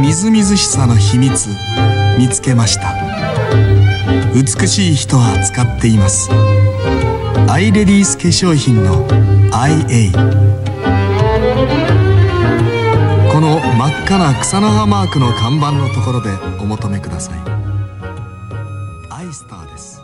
みずみずしさの秘密見つけました。美しい人は使っています。アイレディース化粧品の IA この真っ赤な草の葉マークの看板のところでお求めください。アイスターです。